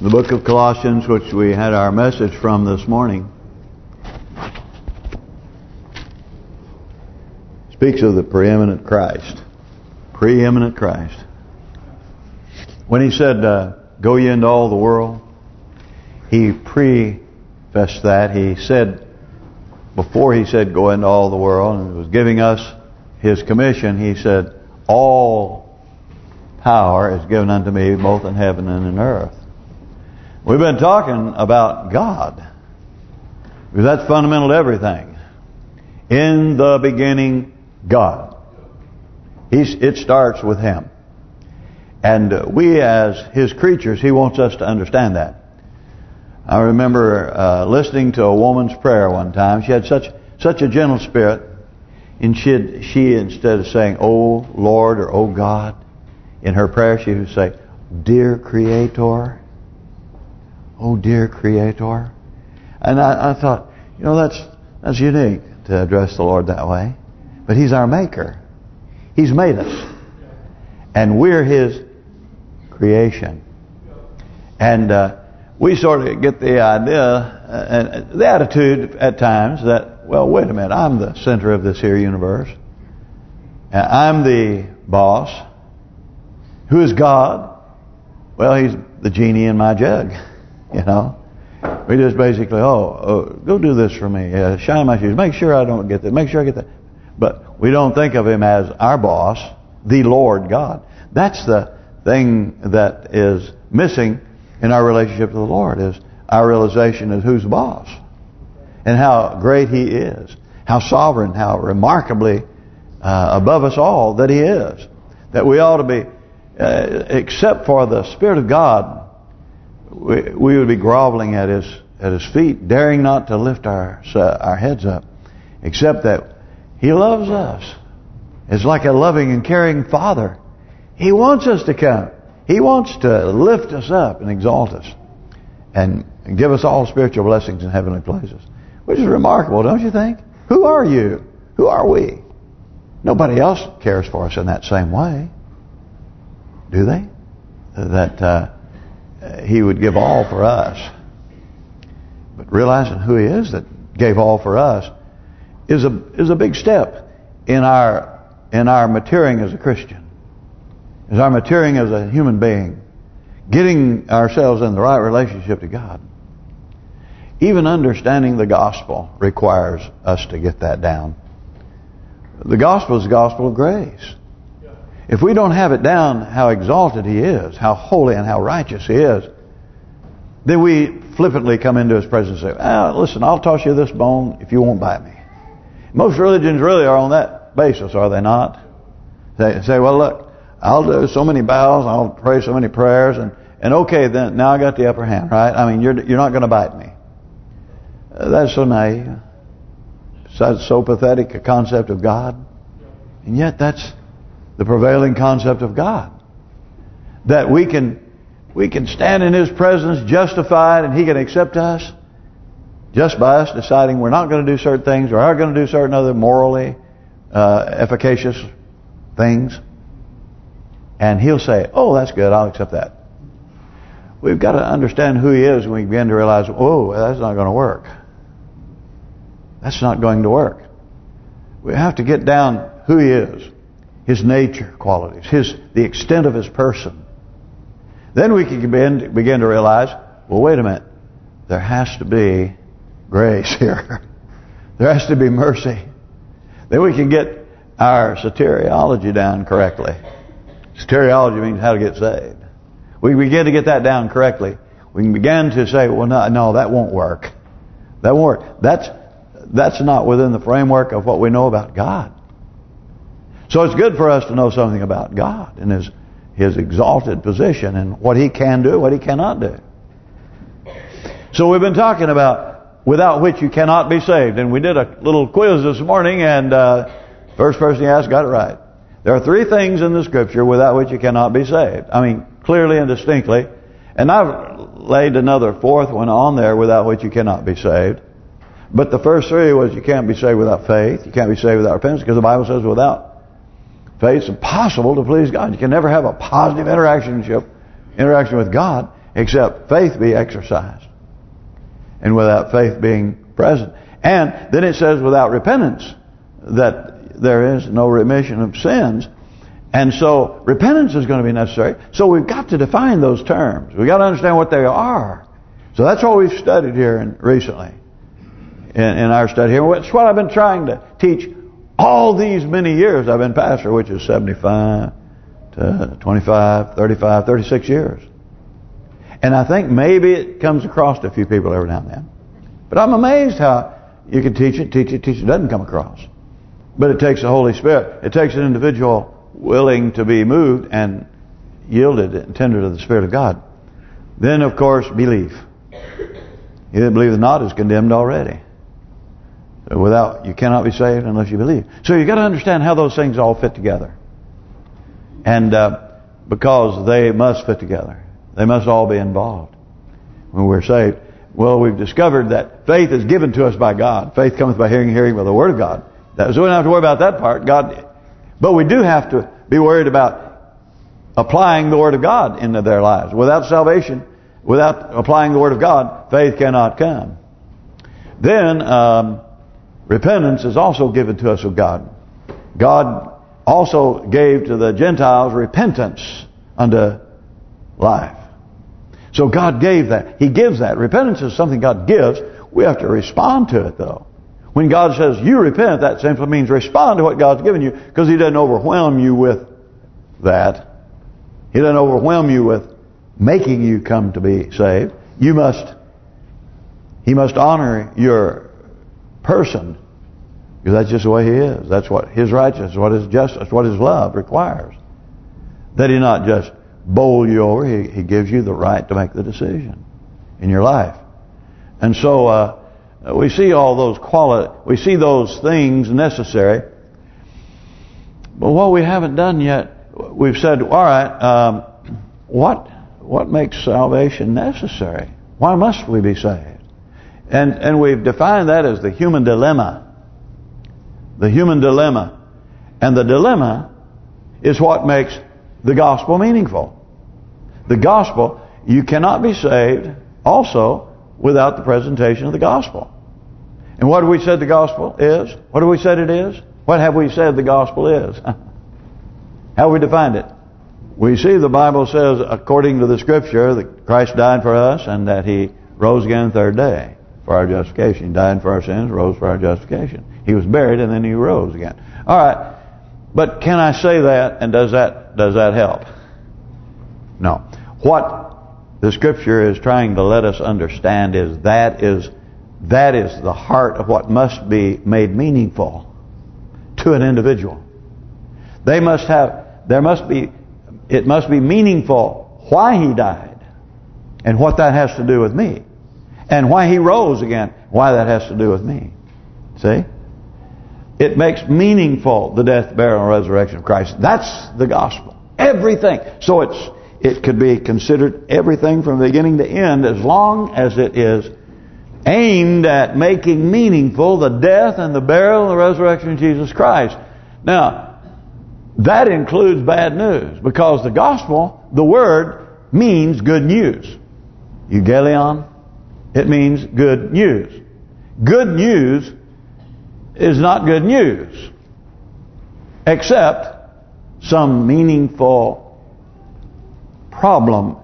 The book of Colossians, which we had our message from this morning, speaks of the preeminent Christ. Preeminent Christ. When he said, uh, go ye into all the world, he prefaced that. He said, before he said go into all the world, and was giving us his commission, he said, all power is given unto me both in heaven and in earth. We've been talking about God. Because that's fundamental to everything. In the beginning, God. He's, it starts with Him. And we as His creatures, He wants us to understand that. I remember uh, listening to a woman's prayer one time. She had such such a gentle spirit. And she, she instead of saying, Oh Lord or Oh God, in her prayer she would say, Dear Creator, Oh dear Creator. And I, I thought, you know, that's that's unique to address the Lord that way. But He's our Maker. He's made us. And we're His creation. And uh, we sort of get the idea, uh, and the attitude at times that, well, wait a minute, I'm the center of this here universe. I'm the boss. Who is God? Well, He's the genie in my jug. You know, we just basically, oh, oh go do this for me. Uh, shine my shoes. Make sure I don't get that. Make sure I get that. But we don't think of him as our boss, the Lord God. That's the thing that is missing in our relationship to the Lord is our realization of who's boss and how great He is, how sovereign, how remarkably uh, above us all that He is. That we ought to be, uh, except for the Spirit of God, we, would be groveling at His at His feet, daring not to lift our our heads up, except that He loves us. It's like a loving and caring Father. He wants us to come. He wants to lift us up and exalt us and give us all spiritual blessings in heavenly places. Which is remarkable, don't you think? Who are you? Who are we? Nobody else cares for us in that same way. Do they? That uh, he would give all for us. But realizing who he is that gave all for us is a is a big step in our in our maturing as a Christian. Is our maturing as a human being. Getting ourselves in the right relationship to God. Even understanding the gospel requires us to get that down. The gospel is the gospel of grace. If we don't have it down how exalted He is, how holy and how righteous He is, then we flippantly come into His presence and say, ah, listen, I'll toss you this bone if you won't bite me. Most religions really are on that basis, are they not? They say, well, look, I'll do so many bows, I'll pray so many prayers, and and okay, then now I got the upper hand, right? I mean, you're you're not going to bite me. Uh, that's so naive. That's so pathetic a concept of God, and yet that's the prevailing concept of God. That we can we can stand in His presence justified, and He can accept us just by us deciding we're not going to do certain things or are going to do certain other morally uh, efficacious things. And he'll say, oh, that's good, I'll accept that. We've got to understand who he is when we begin to realize, oh, that's not going to work. That's not going to work. We have to get down who he is, his nature qualities, his the extent of his person. Then we can begin, begin to realize, well, wait a minute, there has to be grace here. there has to be mercy. Then we can get our soteriology down correctly. Soteriology means how to get saved. We begin to get that down correctly. We can begin to say, well, no, no, that won't work. That won't work. That's that's not within the framework of what we know about God. So it's good for us to know something about God and His His exalted position and what He can do, what He cannot do. So we've been talking about without which you cannot be saved. And we did a little quiz this morning and uh, first person you asked got it right. There are three things in the Scripture without which you cannot be saved. I mean, clearly and distinctly. And I've laid another fourth one on there without which you cannot be saved. But the first three was you can't be saved without faith. You can't be saved without repentance because the Bible says without faith it's impossible to please God. You can never have a positive interaction interaction with God except faith be exercised. And without faith being present. And then it says without repentance that there is no remission of sins. And so repentance is going to be necessary. So we've got to define those terms. We've got to understand what they are. So that's what we've studied here recently in, in our study here. It's what I've been trying to teach all these many years I've been pastor, which is 75 to 25, 35, 36 years. And I think maybe it comes across to a few people every now and then. But I'm amazed how you can teach it, teach it, teach it. It doesn't come across. But it takes the Holy Spirit. It takes an individual willing to be moved and yielded and tender to the Spirit of God. Then, of course, belief. He that believeth not is condemned already. Without You cannot be saved unless you believe. So you got to understand how those things all fit together. And uh, because they must fit together. They must all be involved when we're saved. Well, we've discovered that faith is given to us by God. Faith cometh by hearing, hearing by the Word of God. So we don't have to worry about that part. God, But we do have to be worried about applying the Word of God into their lives. Without salvation, without applying the Word of God, faith cannot come. Then, um, repentance is also given to us of God. God also gave to the Gentiles repentance unto life. So God gave that. He gives that. Repentance is something God gives. We have to respond to it, though. When God says, you repent, that simply means respond to what God's given you because He doesn't overwhelm you with that. He doesn't overwhelm you with making you come to be saved. You must, He must honor your person because that's just the way He is. That's what His righteousness, what His justice, what His love requires. That He not just bowl you over. He, he gives you the right to make the decision in your life. And so uh, we see all those quality, we see those things necessary. But what we haven't done yet, we've said, all right, um, what what makes salvation necessary? Why must we be saved? And and we've defined that as the human dilemma. The human dilemma. And the dilemma is what makes the gospel meaningful the gospel, you cannot be saved also without the presentation of the gospel. And what have we said the gospel is? What have we said it is? What have we said the gospel is? How have we defined it? We see the Bible says, according to the Scripture, that Christ died for us and that He rose again the third day for our justification. He died for our sins, rose for our justification. He was buried and then He rose again. All right, but can I say that and does that does that help? No. What the Scripture is trying to let us understand is that is that is the heart of what must be made meaningful to an individual. They must have, there must be, it must be meaningful why he died and what that has to do with me. And why he rose again, why that has to do with me. See? It makes meaningful the death, burial, and resurrection of Christ. That's the gospel. Everything. So it's it could be considered everything from beginning to end as long as it is aimed at making meaningful the death and the burial and the resurrection of Jesus Christ. Now, that includes bad news because the gospel, the word, means good news. Euangelion, it means good news. Good news is not good news except some meaningful problem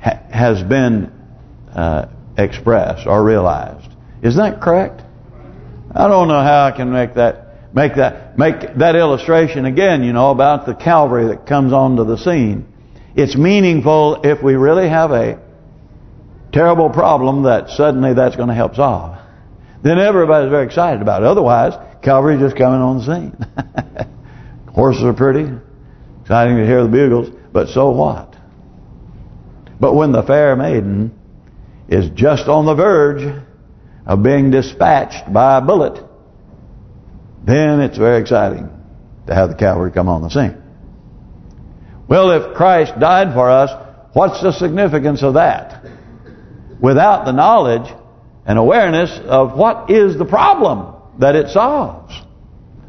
ha has been uh, expressed or realized. Is that correct? I don't know how I can make that make that make that illustration again. You know about the Calvary that comes onto the scene. It's meaningful if we really have a terrible problem that suddenly that's going to help solve. Then everybody's very excited about it. Otherwise, Calvary's just coming on the scene. Horses are pretty, exciting to hear the bugles, but so what? But when the fair maiden is just on the verge of being dispatched by a bullet, then it's very exciting to have the cavalry come on the scene. Well, if Christ died for us, what's the significance of that? Without the knowledge and awareness of what is the problem that it solves.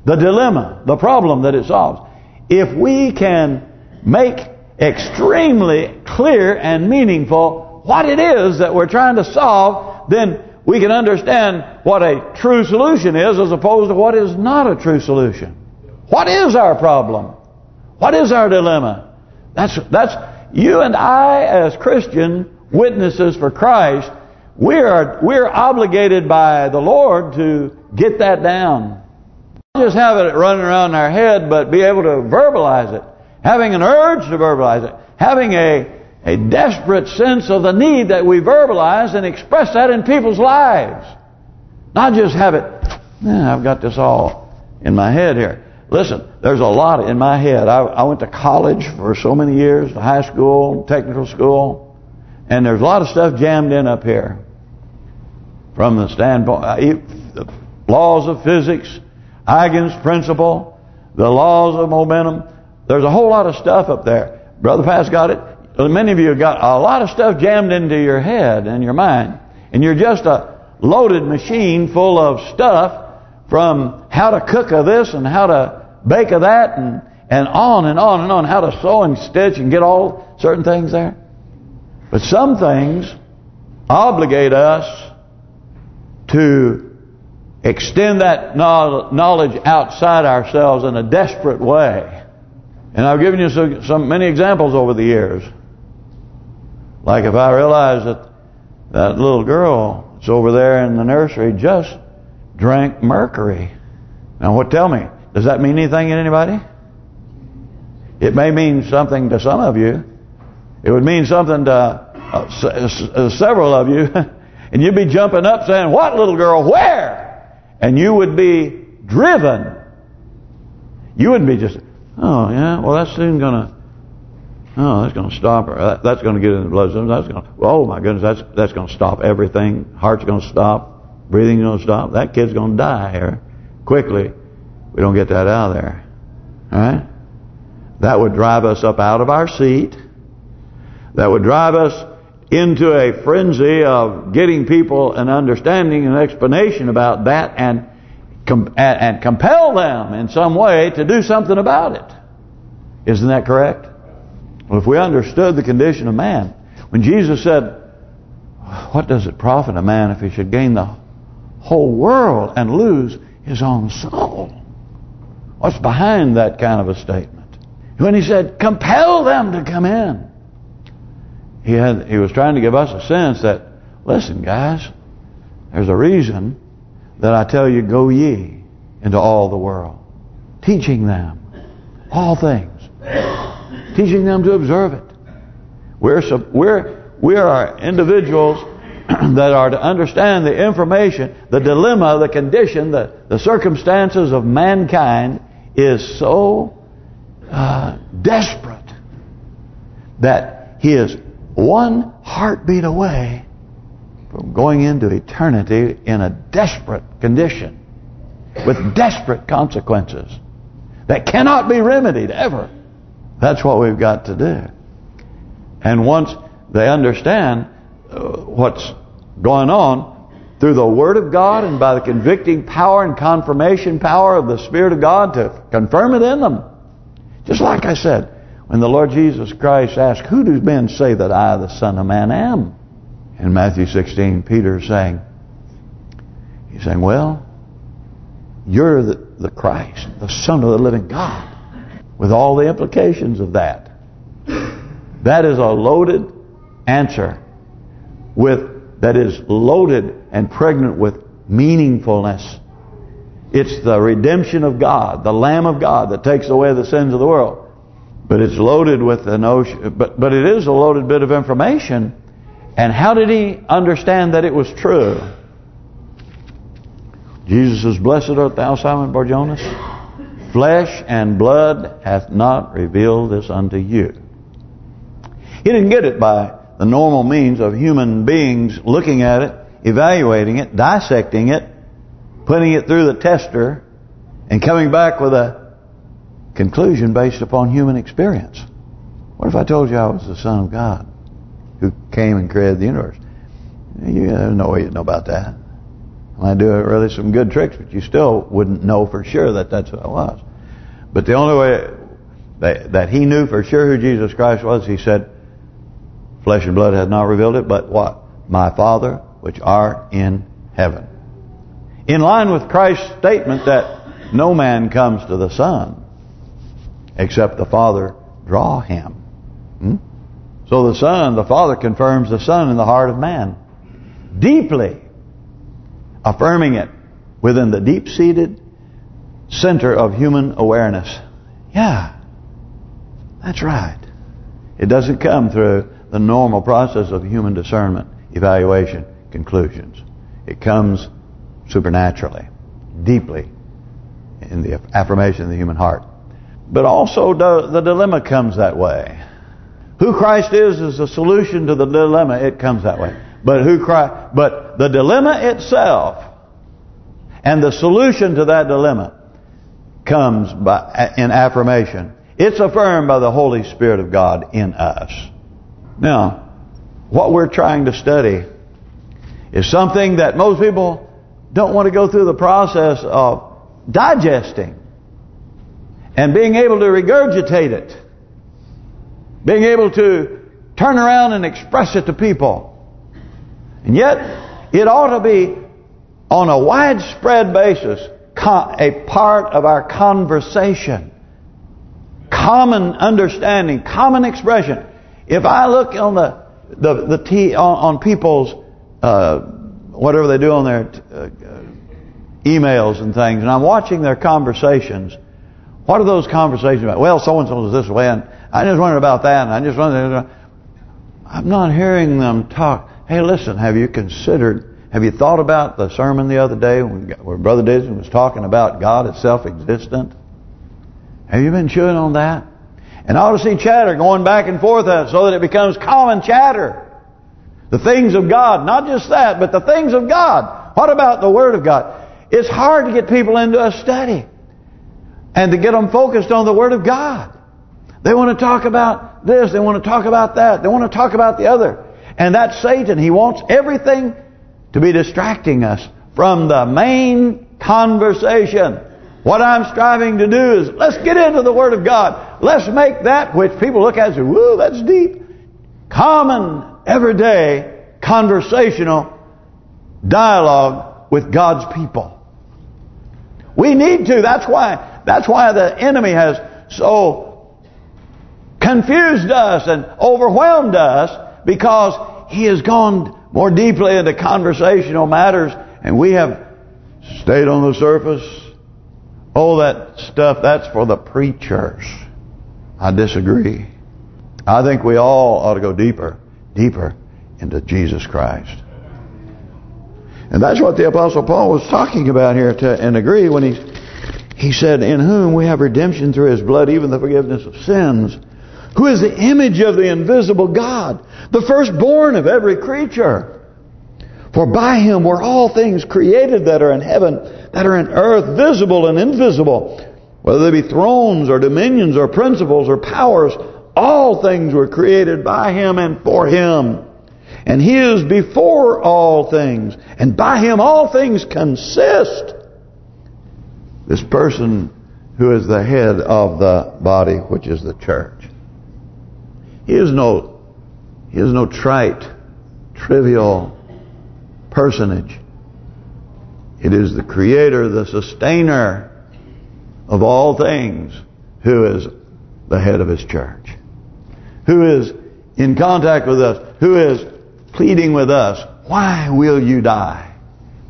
The dilemma, the problem that it solves. If we can make extremely clear and meaningful what it is that we're trying to solve, then we can understand what a true solution is as opposed to what is not a true solution. What is our problem? What is our dilemma? That's that's you and I as Christian witnesses for Christ. We are we're obligated by the Lord to get that down. Not just have it running around in our head, but be able to verbalize it. Having an urge to verbalize it. Having a a desperate sense of the need that we verbalize and express that in people's lives. Not just have it, I've got this all in my head here. Listen, there's a lot in my head. I, I went to college for so many years, high school, technical school, and there's a lot of stuff jammed in up here. From the standpoint, uh, the laws of physics, Huygens principle, the laws of momentum. There's a whole lot of stuff up there. Brother Pat's got it. Many of you have got a lot of stuff jammed into your head and your mind. And you're just a loaded machine full of stuff from how to cook of this and how to bake of that and and on and on and on, how to sew and stitch and get all certain things there. But some things obligate us to extend that knowledge outside ourselves in a desperate way. And I've given you some, some many examples over the years. Like if I realize that that little girl that's over there in the nursery just drank mercury. Now what, tell me, does that mean anything to anybody? It may mean something to some of you. It would mean something to uh, uh several of you. and you'd be jumping up saying, what little girl, where? And you would be driven. You wouldn't be just, oh yeah, well that's soon going to Oh, that's going to stop her. That's going to get in the blood system. That's going to, oh my goodness, that's that's going to stop everything. Heart's going to stop. Breathing's going to stop. That kid's going to die here quickly. We don't get that out of there. All right? That would drive us up out of our seat. That would drive us into a frenzy of getting people an understanding and explanation about that and and compel them in some way to do something about it. Isn't that correct? Well, if we understood the condition of man, when Jesus said, what does it profit a man if he should gain the whole world and lose his own soul? What's behind that kind of a statement? When he said, compel them to come in. He had he was trying to give us a sense that, listen guys, there's a reason that I tell you, go ye into all the world. Teaching them all things teaching them to observe it. We're we're we are individuals that are to understand the information, the dilemma, the condition, the the circumstances of mankind is so uh, desperate that he is one heartbeat away from going into eternity in a desperate condition with desperate consequences that cannot be remedied ever. That's what we've got to do. And once they understand uh, what's going on through the Word of God and by the convicting power and confirmation power of the Spirit of God to confirm it in them. Just like I said, when the Lord Jesus Christ asked, Who do men say that I, the Son of Man, am? In Matthew 16, Peter is saying, He's saying, well, you're the, the Christ, the Son of the living God with all the implications of that. That is a loaded answer with that is loaded and pregnant with meaningfulness. It's the redemption of God, the Lamb of God that takes away the sins of the world. But it's loaded with the notion, but but it is a loaded bit of information. And how did he understand that it was true? Jesus says, Blessed art thou, Simon Barjonas. Flesh and blood hath not revealed this unto you. He didn't get it by the normal means of human beings looking at it, evaluating it, dissecting it, putting it through the tester, and coming back with a conclusion based upon human experience. What if I told you I was the Son of God who came and created the universe? You, way you'd know about that. I do really some good tricks, but you still wouldn't know for sure that that's who I was. But the only way that, he knew for sure who Jesus Christ was, he said, Flesh and blood has not revealed it, but what? My Father which art in heaven. In line with Christ's statement that no man comes to the Son except the Father draw him. Hmm? So the Son, the Father confirms the Son in the heart of man. Deeply affirming it within the deep-seated center of human awareness. Yeah, that's right. It doesn't come through the normal process of human discernment, evaluation, conclusions. It comes supernaturally, deeply in the affirmation of the human heart. But also the, the dilemma comes that way. Who Christ is is a solution to the dilemma. It comes that way. But who Christ, but the dilemma itself and the solution to that dilemma comes by in affirmation. It's affirmed by the Holy Spirit of God in us. Now, what we're trying to study is something that most people don't want to go through the process of digesting and being able to regurgitate it. Being able to turn around and express it to people. And yet, it ought to be on a widespread basis a part of our conversation. Common understanding, common expression. If I look on the the the t on, on people's uh, whatever they do on their uh, emails and things, and I'm watching their conversations, what are those conversations about? Well, so and so is this way, and I just wondered about that, and I just wondered. I'm not hearing them talk. Hey, listen, have you considered? Have you thought about the sermon the other day where Brother Disney was talking about God is self-existent? Have you been chewing on that? And I ought to see chatter going back and forth so that it becomes common chatter. The things of God, not just that, but the things of God. What about the Word of God? It's hard to get people into a study and to get them focused on the Word of God. They want to talk about this, they want to talk about that, they want to talk about the other. And that's Satan. He wants everything to be distracting us from the main conversation. What I'm striving to do is, let's get into the Word of God. Let's make that which people look at and say, woo, that's deep. Common, everyday, conversational dialogue with God's people. We need to. That's why. That's why the enemy has so confused us and overwhelmed us because he has gone more deeply into conversational matters and we have stayed on the surface. Oh, that stuff, that's for the preachers. I disagree. I think we all ought to go deeper, deeper into Jesus Christ. And that's what the Apostle Paul was talking about here to and agree when he he said, In whom we have redemption through his blood, even the forgiveness of sins. Who is the image of the invisible God, the firstborn of every creature. For by him were all things created that are in heaven, that are in earth, visible and invisible. Whether they be thrones or dominions or principles or powers, all things were created by him and for him. And he is before all things. And by him all things consist. This person who is the head of the body, which is the church. He is no, he is no trite, trivial personage. It is the creator, the sustainer of all things, who is the head of his church. Who is in contact with us, who is pleading with us, Why will you die?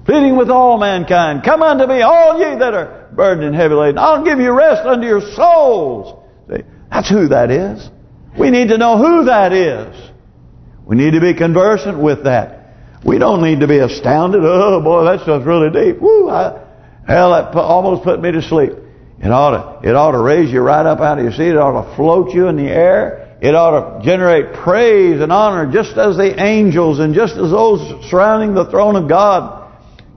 Pleading with all mankind, Come unto me, all ye that are burdened and heavy laden. I'll give you rest unto your souls. See, that's who that is. We need to know who that is. We need to be conversant with that. We don't need to be astounded. Oh boy, that stuff's really deep. Woo! I, hell, that almost put me to sleep. It ought to, it ought to raise you right up out of your seat. It ought to float you in the air. It ought to generate praise and honor just as the angels and just as those surrounding the throne of God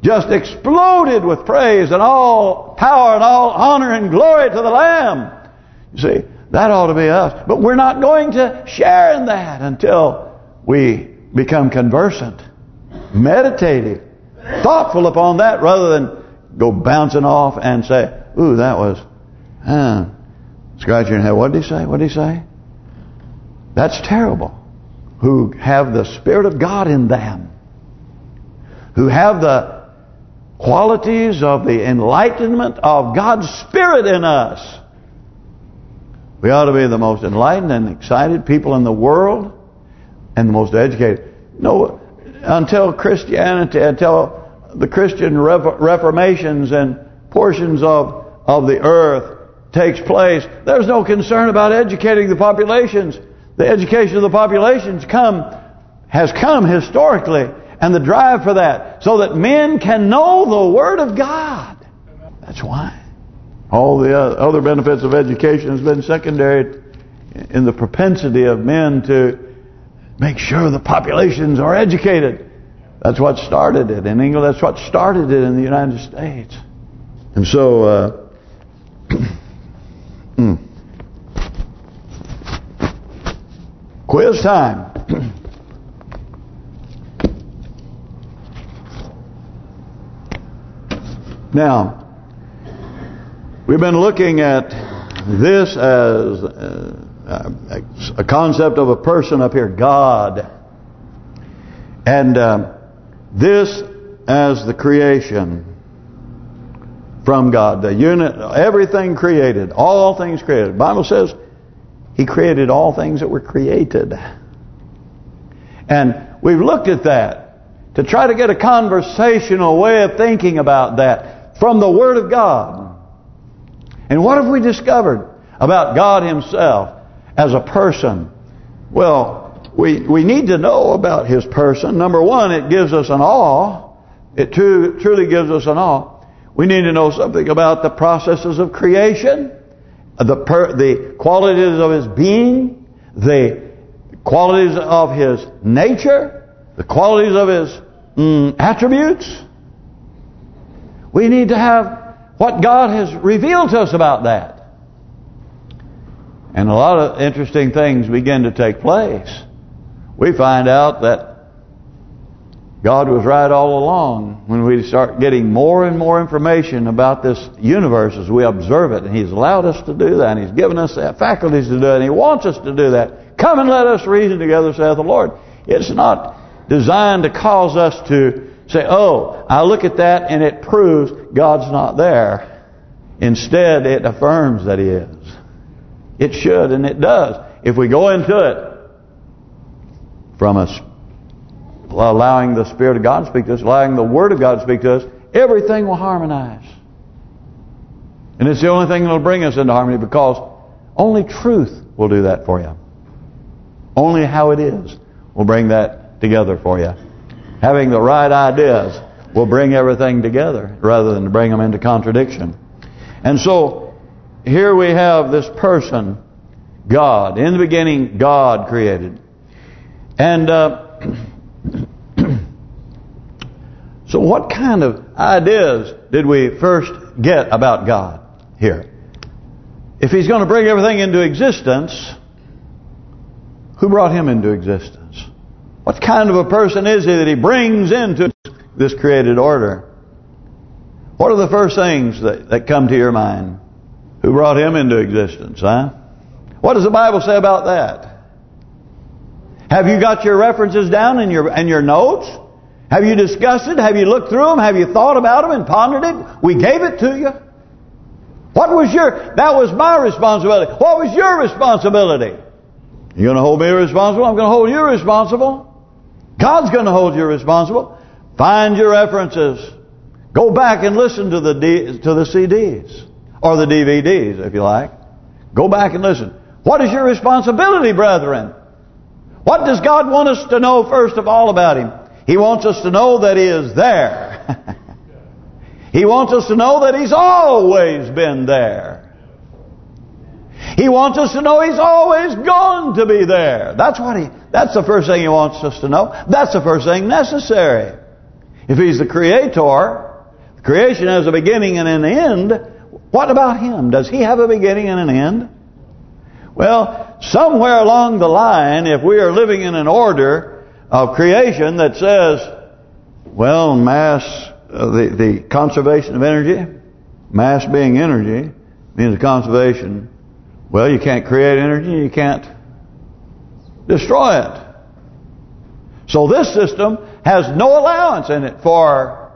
just exploded with praise and all power and all honor and glory to the Lamb. You see, that ought to be us. But we're not going to share in that until we become conversant, meditative, thoughtful upon that rather than go bouncing off and say, ooh, that was, huh, scratching your head. What did he say? What did he say? That's terrible. who have the Spirit of God in them, who have the qualities of the enlightenment of God's Spirit in us. We ought to be the most enlightened and excited people in the world and the most educated. No, until Christianity, until the Christian reformations and portions of of the earth takes place, there's no concern about educating the populations. The education of the populations come has come historically, and the drive for that, so that men can know the Word of God. That's why. All the other benefits of education has been secondary in the propensity of men to make sure the populations are educated. That's what started it in England. That's what started it in the United States. And so, uh, mm. quiz time. Now, We've been looking at this as uh, a concept of a person up here, God. And uh, this as the creation from God. The unit, everything created, all things created. The Bible says He created all things that were created. And we've looked at that to try to get a conversational way of thinking about that from the Word of God. And what have we discovered about God Himself as a person? Well, we we need to know about His person. Number one, it gives us an awe. It too, truly gives us an awe. We need to know something about the processes of creation, the per, the qualities of His being, the qualities of His nature, the qualities of His mm, attributes. We need to have what God has revealed to us about that. And a lot of interesting things begin to take place. We find out that God was right all along when we start getting more and more information about this universe as we observe it. And He's allowed us to do that. And He's given us the faculties to do it. And He wants us to do that. Come and let us reason together, saith the Lord. It's not designed to cause us to say, oh, I look at that and it proves God's not there. Instead, it affirms that He is. It should and it does. If we go into it from us allowing the Spirit of God to speak to us, allowing the Word of God to speak to us, everything will harmonize. And it's the only thing that will bring us into harmony because only truth will do that for you. Only how it is will bring that together for you having the right ideas will bring everything together rather than to bring them into contradiction. And so here we have this person, God. In the beginning, God created. And uh, so what kind of ideas did we first get about God here? If he's going to bring everything into existence, who brought him into existence? What kind of a person is he that he brings into this created order? What are the first things that, that come to your mind? Who brought him into existence, huh? What does the Bible say about that? Have you got your references down in your in your notes? Have you discussed it? Have you looked through them? Have you thought about them and pondered it? We gave it to you. What was your... That was my responsibility. What was your responsibility? You're going to hold me responsible? I'm going to hold you responsible. God's going to hold you responsible. Find your references. Go back and listen to the D, to the CDs or the DVDs, if you like. Go back and listen. What is your responsibility, brethren? What does God want us to know first of all about Him? He wants us to know that He is there. he wants us to know that He's always been there. He wants us to know He's always going to be there. That's what He. That's the first thing He wants us to know. That's the first thing necessary. If He's the Creator, creation has a beginning and an end. What about Him? Does He have a beginning and an end? Well, somewhere along the line, if we are living in an order of creation that says, well, mass, uh, the the conservation of energy, mass being energy, means conservation well, you can't create energy, you can't destroy it. So this system has no allowance in it for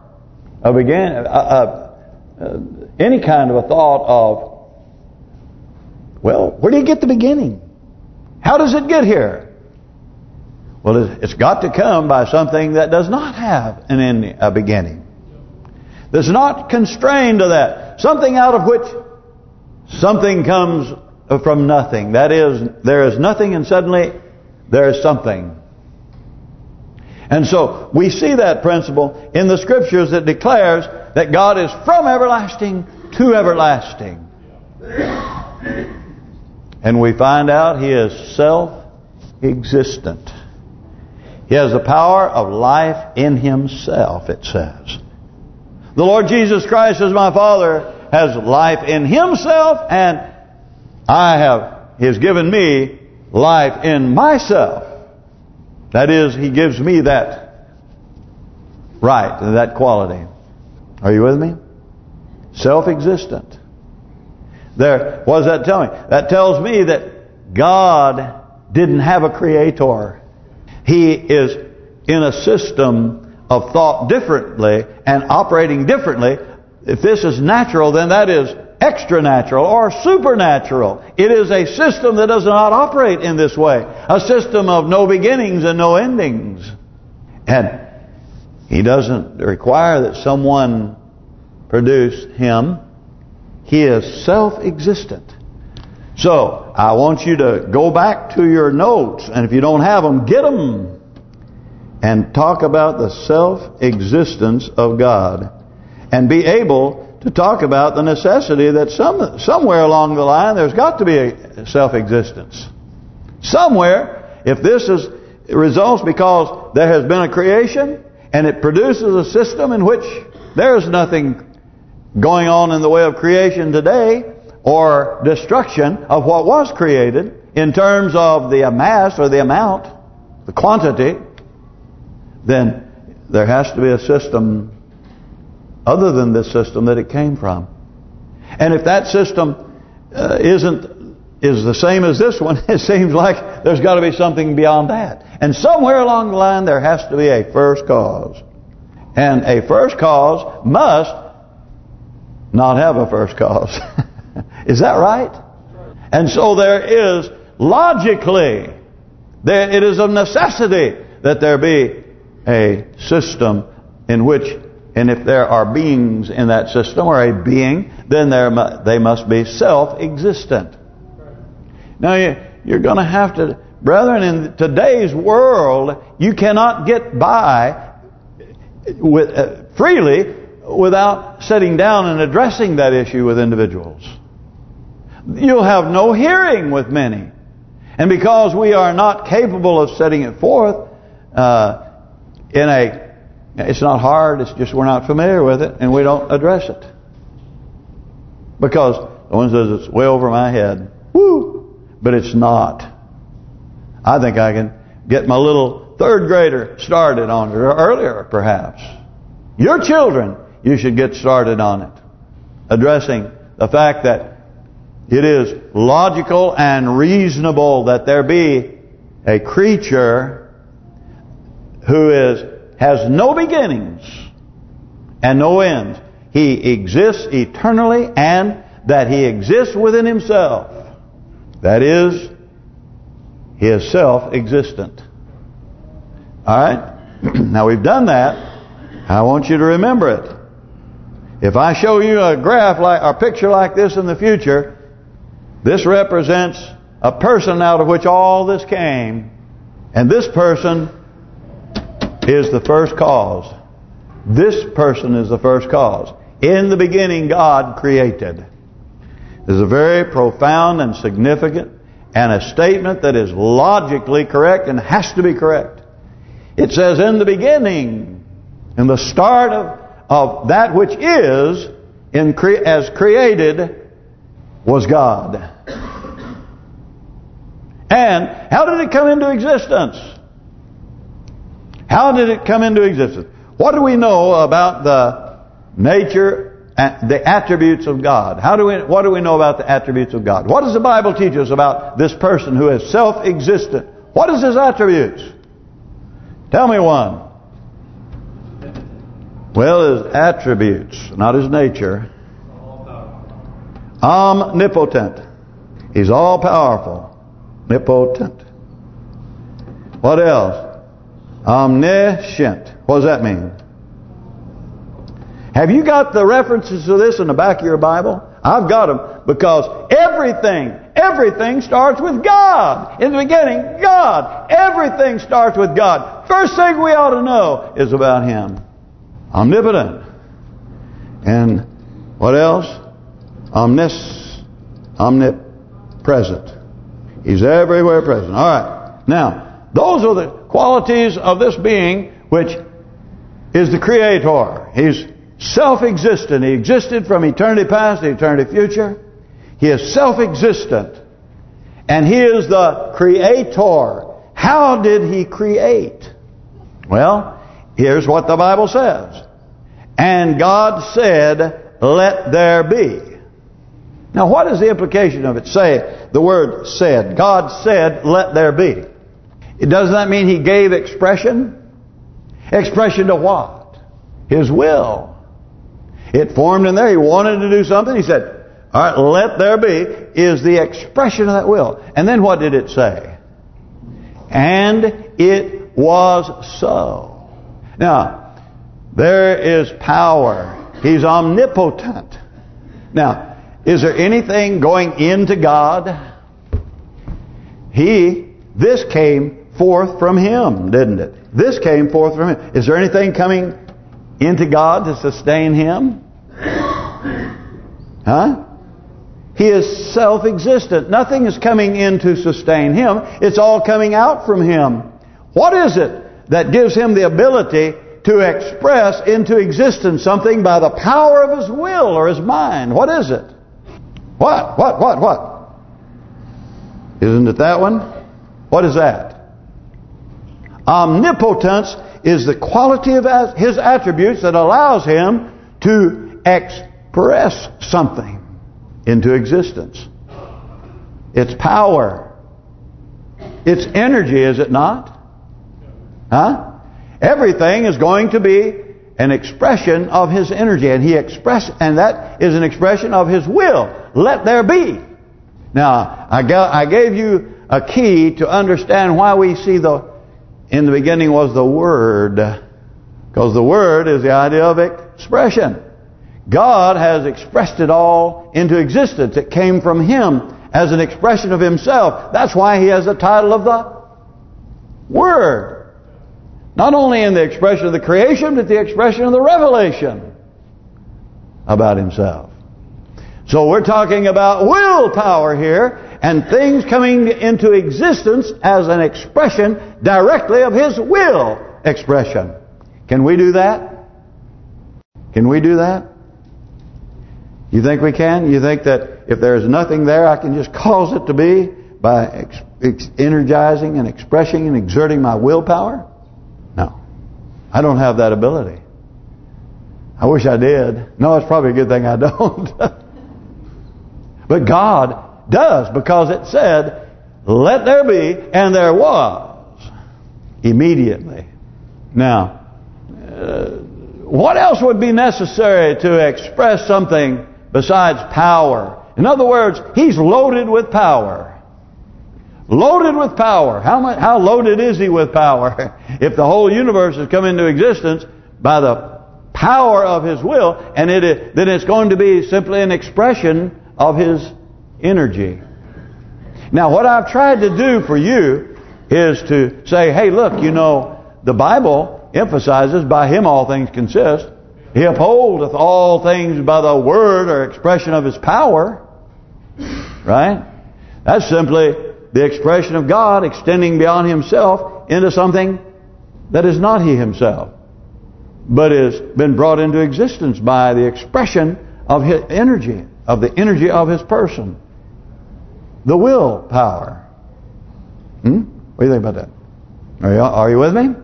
a begin uh, uh, uh, any kind of a thought of, well, where do you get the beginning? How does it get here? Well, it's got to come by something that does not have an end, a beginning. That's not constrained to that. Something out of which something comes from nothing. That is, there is nothing and suddenly there is something. And so we see that principle in the Scriptures that declares that God is from everlasting to everlasting. And we find out He is self-existent. He has the power of life in Himself, it says. The Lord Jesus Christ as my Father has life in Himself and I have, He has given me life in myself. That is, He gives me that right, that quality. Are you with me? Self-existent. There, what does that tell me? That tells me that God didn't have a creator. He is in a system of thought differently and operating differently. If this is natural, then that is extra natural or supernatural. It is a system that does not operate in this way. A system of no beginnings and no endings. And he doesn't require that someone produce him. He is self-existent. So, I want you to go back to your notes, and if you don't have them, get them. And talk about the self-existence of God. And be able to talk about the necessity that some somewhere along the line there's got to be a self-existence. Somewhere, if this is results because there has been a creation and it produces a system in which there is nothing going on in the way of creation today or destruction of what was created in terms of the mass or the amount, the quantity, then there has to be a system other than this system that it came from. And if that system uh, isn't is the same as this one, it seems like there's got to be something beyond that. And somewhere along the line there has to be a first cause. And a first cause must not have a first cause. is that right? And so there is logically, there, it is of necessity that there be a system in which and if there are beings in that system or a being, then they must be self-existent. Now, you're going to have to, brethren, in today's world, you cannot get by with uh, freely without sitting down and addressing that issue with individuals. You'll have no hearing with many. And because we are not capable of setting it forth uh, in a it's not hard, it's just we're not familiar with it and we don't address it. Because the one says it's way over my head. Woo! But it's not. I think I can get my little third grader started on it, or earlier perhaps. Your children, you should get started on it. Addressing the fact that it is logical and reasonable that there be a creature who is has no beginnings and no ends. He exists eternally and that He exists within Himself. That is, He is self-existent. Alright? now we've done that. I want you to remember it. If I show you a graph like a picture like this in the future, this represents a person out of which all this came. And this person is the first cause. This person is the first cause. In the beginning, God created. This is a very profound and significant and a statement that is logically correct and has to be correct. It says, in the beginning, in the start of, of that which is, in cre as created, was God. And how did it come into existence? How did it come into existence? What do we know about the nature, and the attributes of God? How do we? What do we know about the attributes of God? What does the Bible teach us about this person who is self-existent? What is his attributes? Tell me one. Well, his attributes, not his nature. Omnipotent. He's all powerful. Omnipotent. What else? Omniscient. What does that mean? Have you got the references to this in the back of your Bible? I've got them because everything, everything starts with God. In the beginning, God. Everything starts with God. First thing we ought to know is about Him. Omnipotent. And what else? Omnis, omnipresent. He's everywhere present. All right. Now, those are the qualities of this being which is the Creator. He's self-existent. He existed from eternity past to eternity future. He is self-existent. And He is the Creator. How did He create? Well, here's what the Bible says. And God said, let there be. Now what is the implication of it? Say, the word said. God said, let there be. It doesn't that mean He gave expression? Expression to what? His will. It formed in there. He wanted to do something. He said, all right, let there be, is the expression of that will. And then what did it say? And it was so. Now, there is power. He's omnipotent. Now, is there anything going into God? He, this came forth from Him, didn't it? This came forth from Him. Is there anything coming into God to sustain Him? Huh? He is self-existent. Nothing is coming in to sustain Him. It's all coming out from Him. What is it that gives Him the ability to express into existence something by the power of His will or His mind? What is it? What? What? What? What? Isn't it that one? What is that? Omnipotence is the quality of His attributes that allows Him to express something into existence. It's power. It's energy, is it not? Huh? Everything is going to be an expression of his energy. And he express, and that is an expression of his will. Let there be. Now, I, I gave you a key to understand why we see the, in the beginning was the Word. Because the Word is the idea of expression. God has expressed it all into existence. It came from Him as an expression of Himself. That's why He has the title of the Word. Not only in the expression of the creation, but the expression of the revelation about Himself. So we're talking about willpower here, and things coming into existence as an expression directly of His will expression. Can we do that? Can we do that? You think we can? You think that if there's nothing there, I can just cause it to be by energizing and expressing and exerting my willpower? No. I don't have that ability. I wish I did. No, it's probably a good thing I don't. but God does because it said, let there be, and there was. Immediately. Now, uh, what else would be necessary to express something besides power. In other words, he's loaded with power. Loaded with power. How much? How loaded is he with power? if the whole universe has come into existence by the power of his will, and it is, then it's going to be simply an expression of his energy. Now, what I've tried to do for you is to say, hey, look, you know, the Bible emphasizes by him all things consist. He upholdeth all things by the word or expression of His power. Right? That's simply the expression of God extending beyond Himself into something that is not He Himself. But has been brought into existence by the expression of His energy, of the energy of His person. The will power. Hmm? What do you think about that? Are you, are you with me?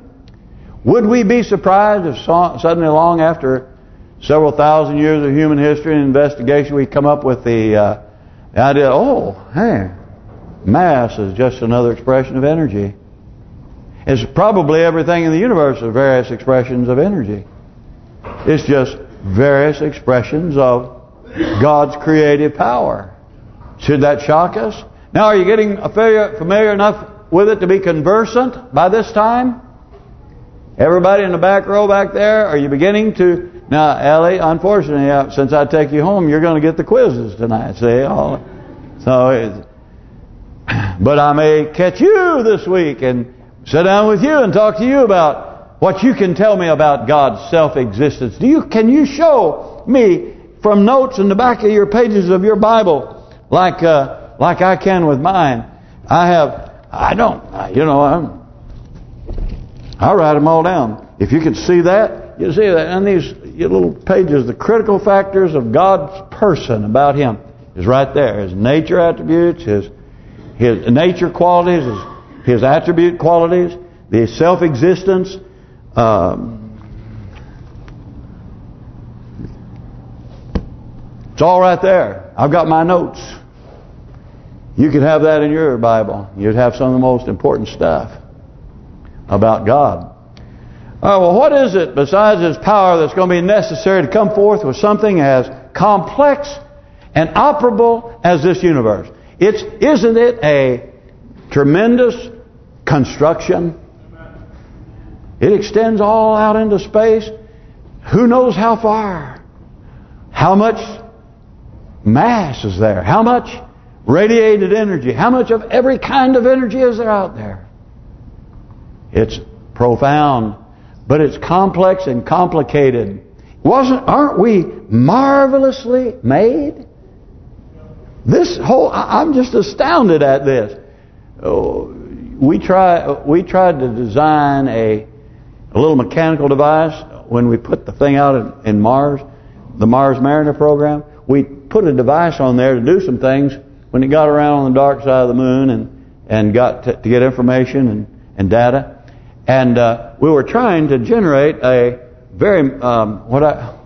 Would we be surprised if suddenly long after several thousand years of human history and investigation we come up with the, uh, the idea, oh, hey, mass is just another expression of energy. It's probably everything in the universe is various expressions of energy. It's just various expressions of God's creative power. Should that shock us? Now, are you getting familiar, familiar enough with it to be conversant by this time? Everybody in the back row back there, are you beginning to... Now, Ellie, unfortunately, uh, since I take you home, you're going to get the quizzes tonight. See, all, so, but I may catch you this week and sit down with you and talk to you about what you can tell me about God's self-existence. Do you can you show me from notes in the back of your pages of your Bible like uh, like I can with mine? I have I don't you know I'm I write them all down. If you can see that, you see that in these little pages, the critical factors of God's person about Him is right there. His nature attributes, His His nature qualities, His his attribute qualities, the self-existence. Um, it's all right there. I've got my notes. You could have that in your Bible. You'd have some of the most important stuff about God. Right, well, what is it besides His power that's going to be necessary to come forth with something as complex and operable as this universe? It's isn't it a tremendous construction. It extends all out into space. Who knows how far? How much mass is there? How much radiated energy? How much of every kind of energy is there out there? It's profound, but it's complex and complicated. Wasn't aren't we marvelously made? This whole I'm just astounded at this. Oh, we try we tried to design a a little mechanical device when we put the thing out in, in Mars, the Mars Mariner program. We put a device on there to do some things when it got around on the dark side of the moon and and got to, to get information and and data. And uh, we were trying to generate a very um, what I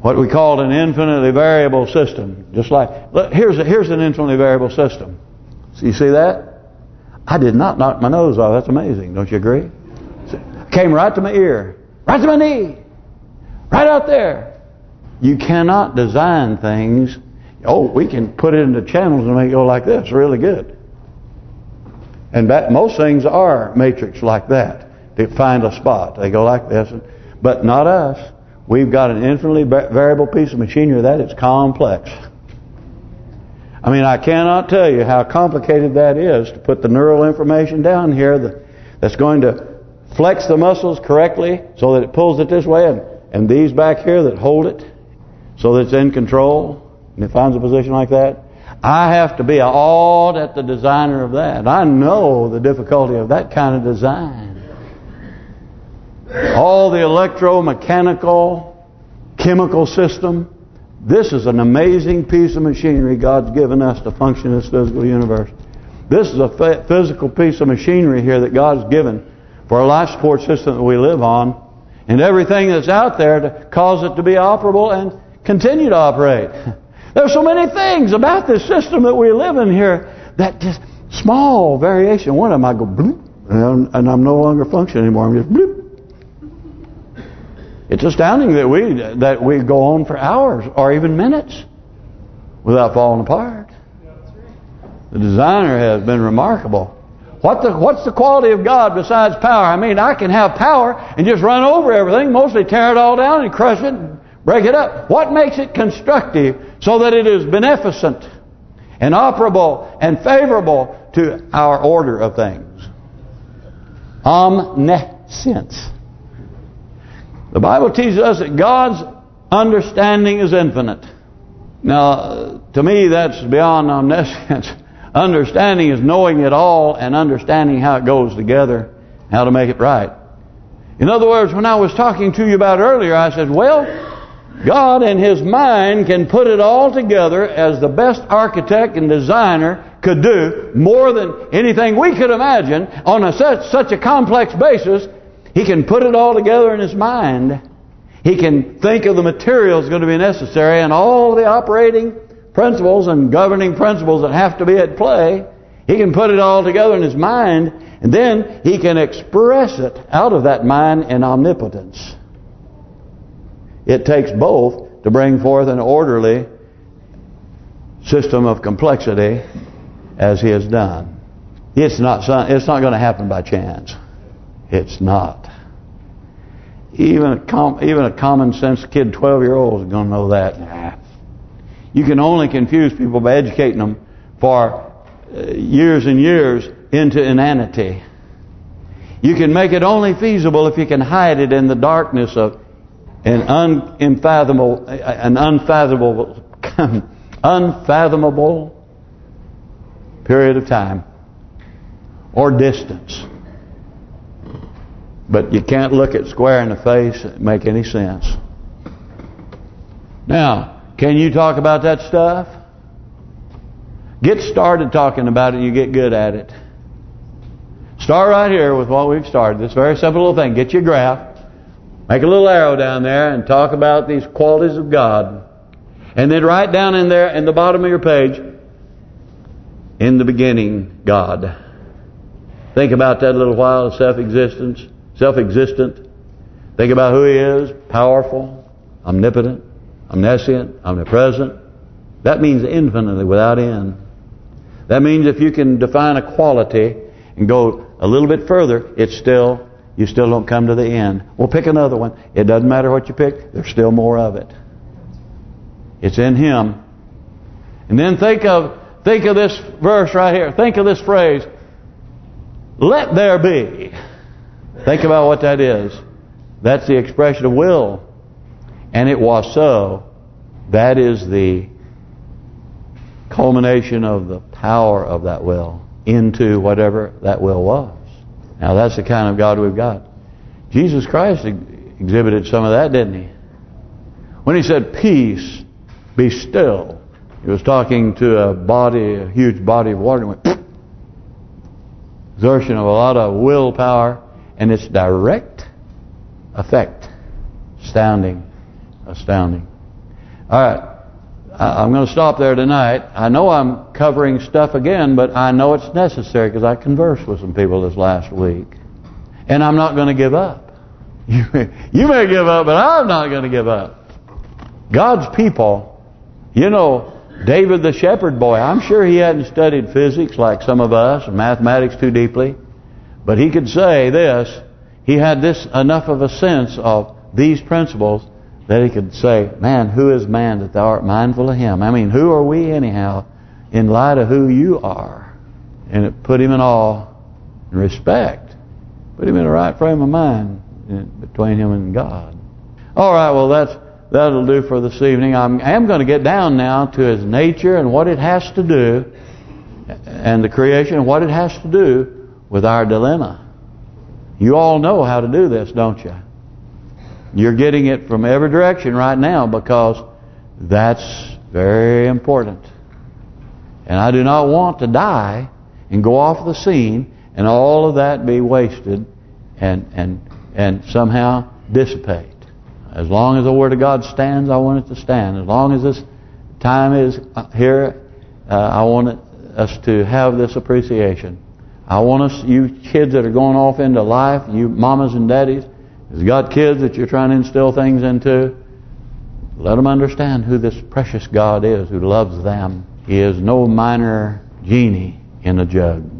what we called an infinitely variable system. Just like look, here's a, here's an infinitely variable system. So you see that? I did not knock my nose off. That's amazing. Don't you agree? Came right to my ear. Right to my knee. Right out there. You cannot design things. Oh, we can put it into channels and make it go like this. Really good. And most things are matrix like that. They find a spot. They go like this. But not us. We've got an infinitely variable piece of machinery that is complex. I mean, I cannot tell you how complicated that is to put the neural information down here that's going to flex the muscles correctly so that it pulls it this way and, and these back here that hold it so that it's in control and it finds a position like that. I have to be awed at the designer of that. I know the difficulty of that kind of design. All the electromechanical, chemical system this is an amazing piece of machinery God's given us to function in this physical universe. This is a physical piece of machinery here that God's given for a life support system that we live on. And everything that's out there to cause it to be operable and continue to operate. There's so many things about this system that we live in here that just small variation. One of them I go bloop, and I'm no longer functioning anymore. I'm just bloop. It's astounding that we that we go on for hours or even minutes without falling apart. The designer has been remarkable. What the what's the quality of God besides power? I mean, I can have power and just run over everything, mostly tear it all down and crush it and break it up. What makes it constructive so that it is beneficent and operable and favorable to our order of things? Omniscience. The Bible teaches us that God's understanding is infinite. Now, to me, that's beyond omniscience. Understanding is knowing it all and understanding how it goes together, how to make it right. In other words, when I was talking to you about earlier, I said, well, God in His mind can put it all together as the best architect and designer could do, more than anything we could imagine, on a such, such a complex basis he can put it all together in his mind. He can think of the materials going to be necessary and all the operating principles and governing principles that have to be at play. He can put it all together in his mind And then He can express it out of that mind in omnipotence. It takes both to bring forth an orderly system of complexity as He has done. It's not it's not going to happen by chance. It's not. Even a com even a common sense kid, 12 year old, is going to know that. Nah. You can only confuse people by educating them for uh, years and years into inanity. You can make it only feasible if you can hide it in the darkness of an unfathomable, an unfathomable, unfathomable period of time or distance. But you can't look it square in the face and make any sense. Now, can you talk about that stuff? Get started talking about it, you get good at it. Start right here with what we've started. This very simple little thing. Get your graph. Make a little arrow down there and talk about these qualities of God. And then write down in there, in the bottom of your page, in the beginning, God. Think about that a little while, self-existence self-existent. Think about who He is, powerful, omnipotent, omniscient, omnipresent. That means infinitely, without end. That means if you can define a quality and go a little bit further, it's still, you still don't come to the end. Well, pick another one. It doesn't matter what you pick, there's still more of it. It's in Him. And then think of think of this verse right here. Think of this phrase. Let there be. Think about what that is. That's the expression of will. And it was so. That is the culmination of the power of that will into whatever that will was. Now that's the kind of God we've got. Jesus Christ exhibited some of that, didn't he? When he said, peace, be still, he was talking to a body, a huge body of water, and went, exertion of a lot of willpower and its direct effect. Astounding. Astounding. All right. I'm going to stop there tonight. I know I'm covering stuff again, but I know it's necessary because I conversed with some people this last week. And I'm not going to give up. You may, you may give up, but I'm not going to give up. God's people, you know, David the shepherd boy, I'm sure he hadn't studied physics like some of us, mathematics too deeply. But he could say this, he had this enough of a sense of these principles that he could say, man, who is man that thou art mindful of him? I mean, who are we anyhow in light of who you are? And it put him in awe and respect. Put him in a right frame of mind uh, between him and God. All right, well, that's that'll do for this evening. I'm, I am going to get down now to his nature and what it has to do, and the creation and what it has to do with our dilemma. You all know how to do this, don't you? You're getting it from every direction right now because that's very important. And I do not want to die and go off the scene and all of that be wasted and and and somehow dissipate. As long as the Word of God stands, I want it to stand. As long as this time is here, uh, I want it, us to have this appreciation. I want us, you kids that are going off into life, you mamas and daddies, has got kids that you're trying to instill things into, let them understand who this precious God is who loves them. He is no minor genie in a jug.